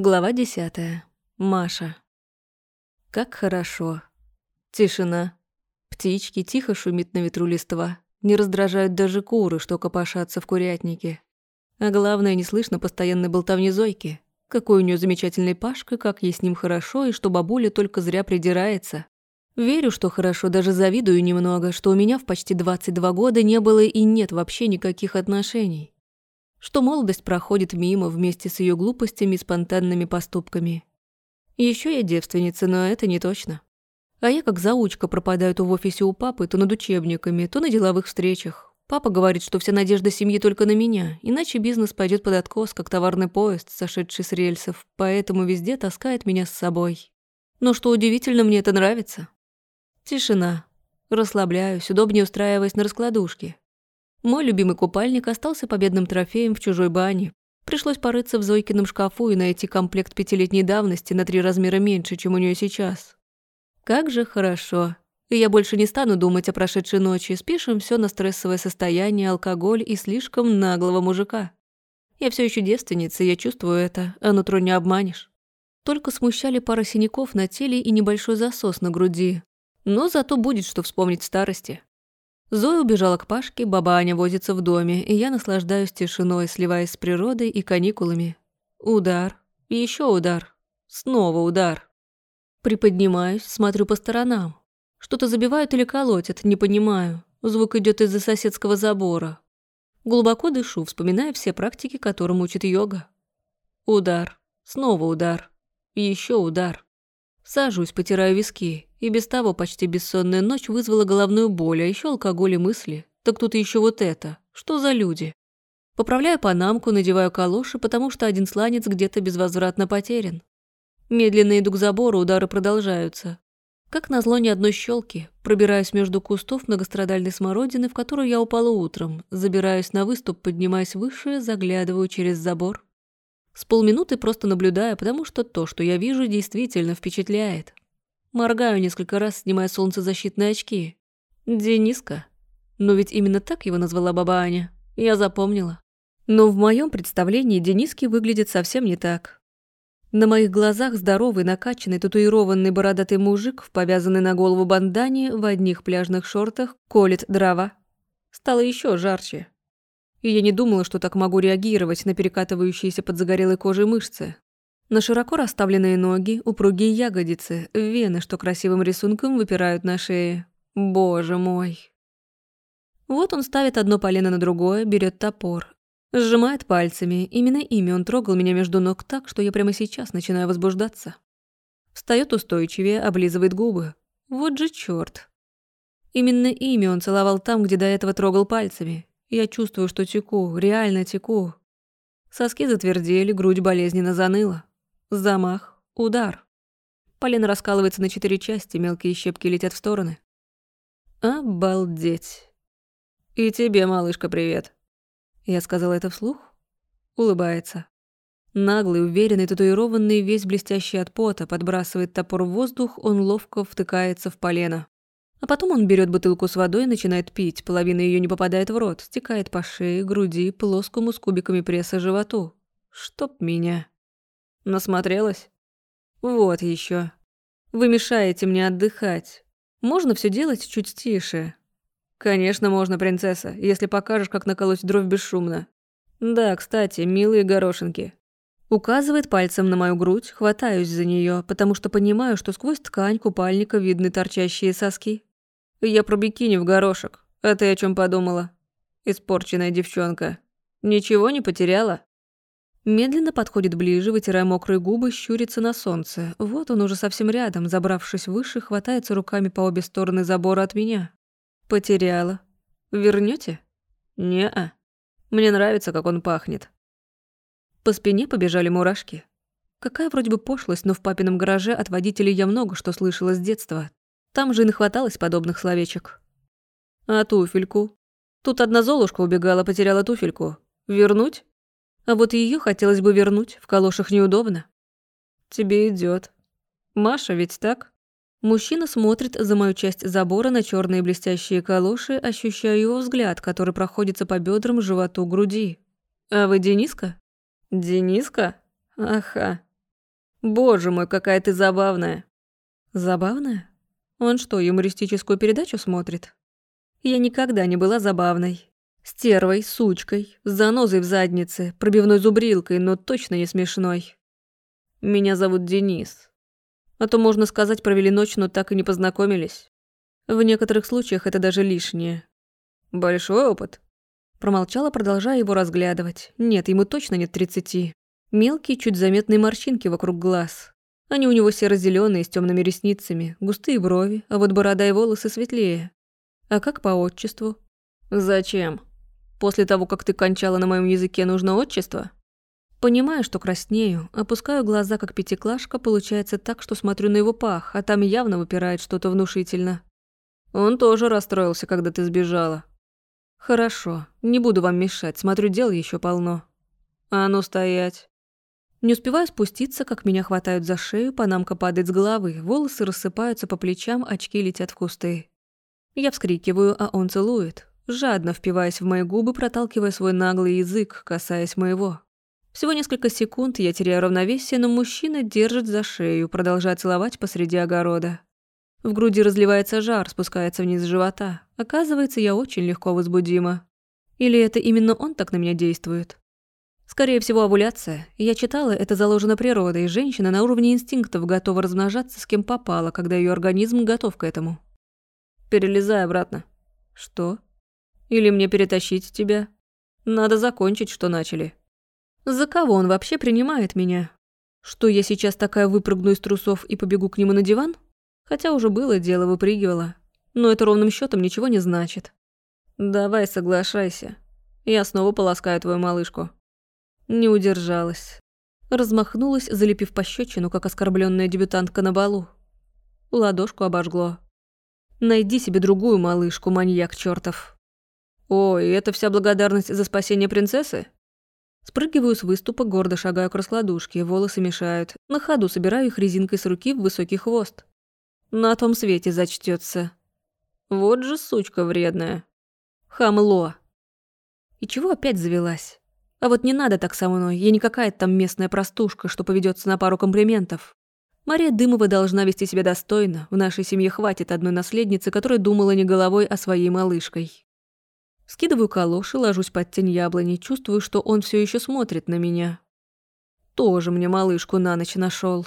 Глава десятая. Маша. Как хорошо. Тишина. Птички тихо шумит на ветру листва. Не раздражают даже куры, что копошатся в курятнике. А главное, не слышно постоянной болтовни Зойки. Какой у нее замечательный Пашка, как ей с ним хорошо, и что бабуля только зря придирается. Верю, что хорошо, даже завидую немного, что у меня в почти 22 года не было и нет вообще никаких отношений что молодость проходит мимо вместе с ее глупостями и спонтанными поступками. Еще я девственница, но это не точно. А я как заучка пропадаю то в офисе у папы, то над учебниками, то на деловых встречах. Папа говорит, что вся надежда семьи только на меня, иначе бизнес пойдет под откос, как товарный поезд, сошедший с рельсов, поэтому везде таскает меня с собой. Но что удивительно, мне это нравится. Тишина. Расслабляюсь, удобнее устраиваясь на раскладушке. Мой любимый купальник остался победным трофеем в чужой бане. Пришлось порыться в Зойкином шкафу и найти комплект пятилетней давности на три размера меньше, чем у нее сейчас. Как же хорошо. И я больше не стану думать о прошедшей ночи, спишем все на стрессовое состояние, алкоголь и слишком наглого мужика. Я все еще девственница, я чувствую это, а нутро не обманешь. Только смущали пара синяков на теле и небольшой засос на груди. Но зато будет что вспомнить в старости. Зоя убежала к Пашке, баба Аня возится в доме, и я наслаждаюсь тишиной, сливаясь с природой и каникулами. Удар. еще удар. Снова удар. Приподнимаюсь, смотрю по сторонам. Что-то забивают или колотят, не понимаю. Звук идет из-за соседского забора. Глубоко дышу, вспоминая все практики, которым учит йога. Удар. Снова удар. еще удар. Сажусь, потираю виски. И без того почти бессонная ночь вызвала головную боль, а еще алкоголь и мысли. Так тут еще вот это. Что за люди? Поправляю панамку, надеваю калоши, потому что один сланец где-то безвозвратно потерян. Медленно иду к забору, удары продолжаются. Как назло ни одной щелки, пробираюсь между кустов многострадальной смородины, в которую я упала утром, забираюсь на выступ, поднимаясь выше, заглядываю через забор. С полминуты просто наблюдаю, потому что то, что я вижу, действительно впечатляет. Моргаю несколько раз, снимая солнцезащитные очки. Дениска. Но ведь именно так его назвала баба Аня. Я запомнила. Но в моем представлении Дениски выглядит совсем не так. На моих глазах здоровый, накачанный, татуированный бородатый мужик в повязанной на голову бандане в одних пляжных шортах колет дрова. Стало еще жарче. И я не думала, что так могу реагировать на перекатывающиеся под загорелой кожей мышцы. На широко расставленные ноги, упругие ягодицы, вены, что красивым рисунком выпирают на шее. Боже мой. Вот он ставит одно полено на другое, берет топор. Сжимает пальцами. Именно ими он трогал меня между ног так, что я прямо сейчас начинаю возбуждаться. Встает устойчивее, облизывает губы. Вот же чёрт. Именно ими он целовал там, где до этого трогал пальцами. Я чувствую, что теку, реально теку. Соски затвердели, грудь болезненно заныла. Замах. Удар. Полено раскалывается на четыре части, мелкие щепки летят в стороны. Обалдеть. И тебе, малышка, привет. Я сказала это вслух? Улыбается. Наглый, уверенный, татуированный, весь блестящий от пота, подбрасывает топор в воздух, он ловко втыкается в полено. А потом он берет бутылку с водой и начинает пить, половина ее не попадает в рот, стекает по шее, груди, плоскому с кубиками пресса животу. Чтоб меня. Насмотрелась? Вот еще. Вы мешаете мне отдыхать. Можно все делать чуть тише. Конечно, можно, принцесса, если покажешь, как наколоть дровь бесшумно. Да, кстати, милые горошинки. Указывает пальцем на мою грудь, хватаюсь за нее, потому что понимаю, что сквозь ткань купальника видны торчащие соски. Я про бикини в горошек. А ты о чем подумала? Испорченная девчонка. Ничего не потеряла? Медленно подходит ближе, вытирая мокрые губы, щурится на солнце. Вот он уже совсем рядом, забравшись выше, хватается руками по обе стороны забора от меня. Потеряла. Вернете? Не-а. Мне нравится, как он пахнет. По спине побежали мурашки. Какая вроде бы пошлость, но в папином гараже от водителей я много что слышала с детства. Там же и нахваталось подобных словечек. А туфельку? Тут одна Золушка убегала, потеряла туфельку. Вернуть? А вот ее хотелось бы вернуть, в калошах неудобно. Тебе идет. Маша ведь так? Мужчина смотрит за мою часть забора на черные блестящие калоши, ощущая его взгляд, который проходится по бедрам, животу, груди. А вы Дениска? Дениска? Аха. Боже мой, какая ты забавная. Забавная? Он что, юмористическую передачу смотрит? Я никогда не была забавной. Стервой, сучкой, с занозой в заднице, пробивной зубрилкой, но точно не смешной. Меня зовут Денис. А то, можно сказать, провели ночь, но так и не познакомились. В некоторых случаях это даже лишнее. Большой опыт. Промолчала, продолжая его разглядывать. Нет, ему точно нет тридцати. Мелкие, чуть заметные морщинки вокруг глаз. Они у него серо зеленые с темными ресницами, густые брови, а вот борода и волосы светлее. А как по отчеству? Зачем? После того, как ты кончала на моем языке, нужно отчество? Понимаю, что краснею, опускаю глаза, как пятиклашка, получается так, что смотрю на его пах, а там явно выпирает что-то внушительно. Он тоже расстроился, когда ты сбежала. Хорошо, не буду вам мешать, смотрю, дел еще полно. А ну стоять. Не успеваю спуститься, как меня хватают за шею, панамка падает с головы, волосы рассыпаются по плечам, очки летят в кусты. Я вскрикиваю, а он целует, жадно впиваясь в мои губы, проталкивая свой наглый язык, касаясь моего. Всего несколько секунд я теряю равновесие, но мужчина держит за шею, продолжая целовать посреди огорода. В груди разливается жар, спускается вниз живота. Оказывается, я очень легко возбудима. Или это именно он так на меня действует? Скорее всего, овуляция. Я читала, это заложено природой, и женщина на уровне инстинктов готова размножаться с кем попало, когда ее организм готов к этому. Перелезай обратно. Что? Или мне перетащить тебя? Надо закончить, что начали. За кого он вообще принимает меня? Что я сейчас такая выпрыгну из трусов и побегу к нему на диван? Хотя уже было дело, выпрыгивала. Но это ровным счетом ничего не значит. Давай, соглашайся. Я снова полоскаю твою малышку. Не удержалась. Размахнулась, залепив пощечину, как оскорбленная дебютантка на балу. Ладошку обожгло. Найди себе другую малышку, маньяк чертов. Ой, это вся благодарность за спасение принцессы? Спрыгиваю с выступа, гордо шагаю к раскладушке, волосы мешают. На ходу собираю их резинкой с руки в высокий хвост. На том свете зачтется. Вот же сучка вредная. Хамло. И чего опять завелась? А вот не надо так со мной, я не какая-то там местная простушка, что поведется на пару комплиментов. Мария Дымова должна вести себя достойно, в нашей семье хватит одной наследницы, которая думала не головой, а своей малышкой. Скидываю калоши, ложусь под тень яблони, чувствую, что он все еще смотрит на меня. Тоже мне малышку на ночь нашел.